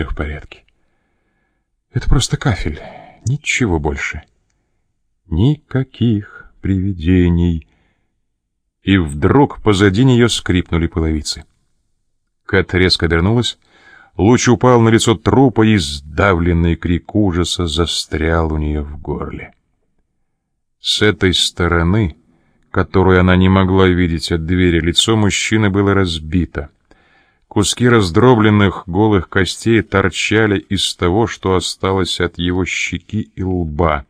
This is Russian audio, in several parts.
все в порядке. Это просто кафель, ничего больше. Никаких привидений. И вдруг позади нее скрипнули половицы. Кэт резко обернулась. Луч упал на лицо трупа, и сдавленный крик ужаса застрял у нее в горле. С этой стороны, которую она не могла видеть от двери, лицо мужчины было разбито. Куски раздробленных голых костей торчали из того, что осталось от его щеки и лба.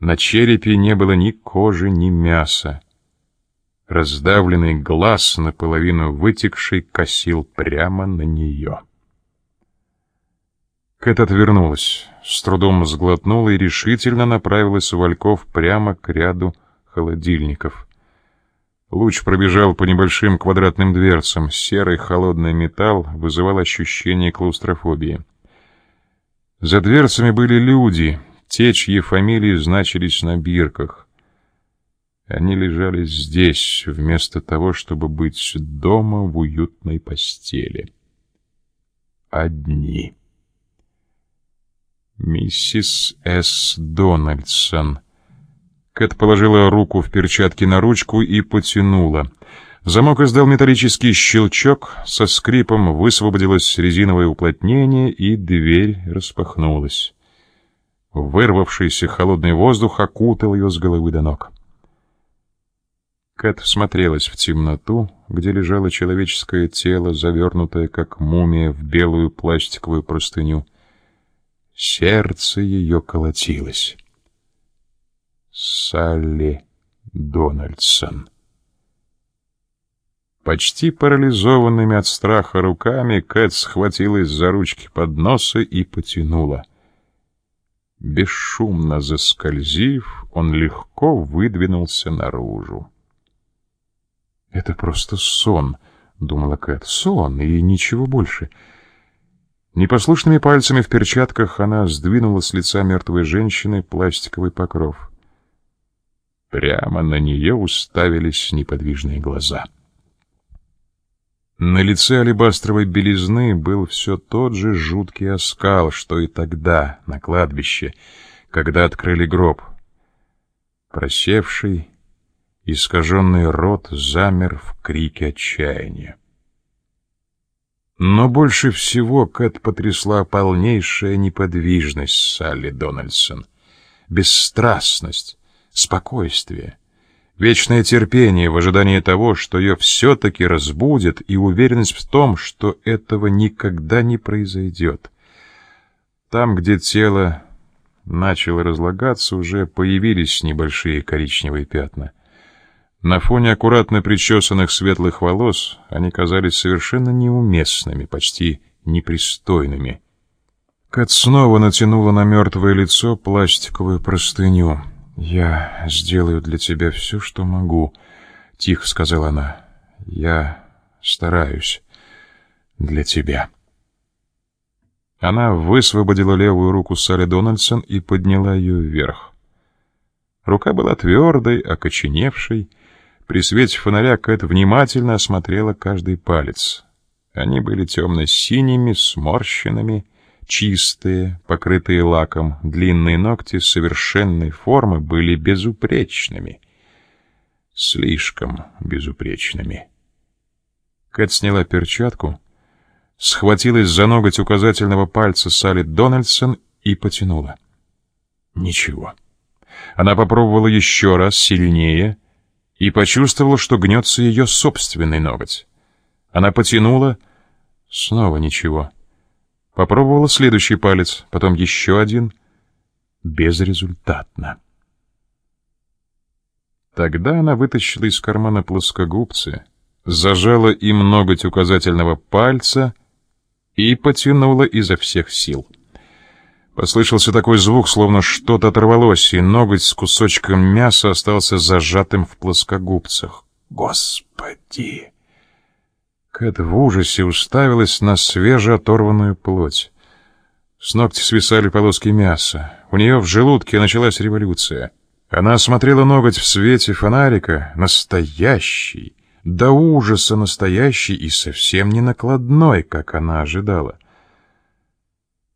На черепе не было ни кожи, ни мяса. Раздавленный глаз, наполовину вытекший, косил прямо на нее. Кэт отвернулась, с трудом сглотнула и решительно направилась Вальков прямо к ряду холодильников. Луч пробежал по небольшим квадратным дверцам. Серый холодный металл вызывал ощущение клаустрофобии. За дверцами были люди, те, чьи фамилии значились на бирках. Они лежали здесь, вместо того, чтобы быть дома в уютной постели. Одни. Миссис С. Дональдсон — Кэт положила руку в перчатки на ручку и потянула. Замок издал металлический щелчок, со скрипом высвободилось резиновое уплотнение, и дверь распахнулась. Вырвавшийся холодный воздух окутал ее с головы до ног. Кэт смотрелась в темноту, где лежало человеческое тело, завернутое, как мумия, в белую пластиковую простыню. Сердце ее колотилось. Салли Дональдсон. Почти парализованными от страха руками Кэт схватилась за ручки подноса и потянула. Бесшумно заскользив, он легко выдвинулся наружу. «Это просто сон», — думала Кэт. «Сон и ничего больше». Непослушными пальцами в перчатках она сдвинула с лица мертвой женщины пластиковый покров. Прямо на нее уставились неподвижные глаза. На лице алебастровой белизны был все тот же жуткий оскал, что и тогда, на кладбище, когда открыли гроб. Просевший, искаженный рот замер в крике отчаяния. Но больше всего Кэт потрясла полнейшая неподвижность Салли Дональдсон, бесстрастность, спокойствие, вечное терпение в ожидании того, что ее все-таки разбудит, и уверенность в том, что этого никогда не произойдет. Там, где тело начало разлагаться, уже появились небольшие коричневые пятна. На фоне аккуратно причесанных светлых волос они казались совершенно неуместными, почти непристойными. Кэт снова натянула на мертвое лицо пластиковую простыню — «Я сделаю для тебя все, что могу», — тихо сказала она. «Я стараюсь для тебя». Она высвободила левую руку Салли Дональдсон и подняла ее вверх. Рука была твердой, окоченевшей. При свете фонаря Кэт внимательно осмотрела каждый палец. Они были темно-синими, сморщенными, Чистые, покрытые лаком, длинные ногти совершенной формы были безупречными. Слишком безупречными. Кэт сняла перчатку, схватилась за ноготь указательного пальца Салли Дональдсон и потянула. Ничего. Она попробовала еще раз, сильнее, и почувствовала, что гнется ее собственный ноготь. Она потянула, снова ничего. Попробовала следующий палец, потом еще один. Безрезультатно. Тогда она вытащила из кармана плоскогубцы, зажала им ноготь указательного пальца и потянула изо всех сил. Послышался такой звук, словно что-то оторвалось, и ноготь с кусочком мяса остался зажатым в плоскогубцах. «Господи!» Кэт в ужасе уставилась на свежеоторванную плоть. С ногти свисали полоски мяса. У нее в желудке началась революция. Она осмотрела ноготь в свете фонарика, настоящий, до ужаса настоящий и совсем не накладной, как она ожидала.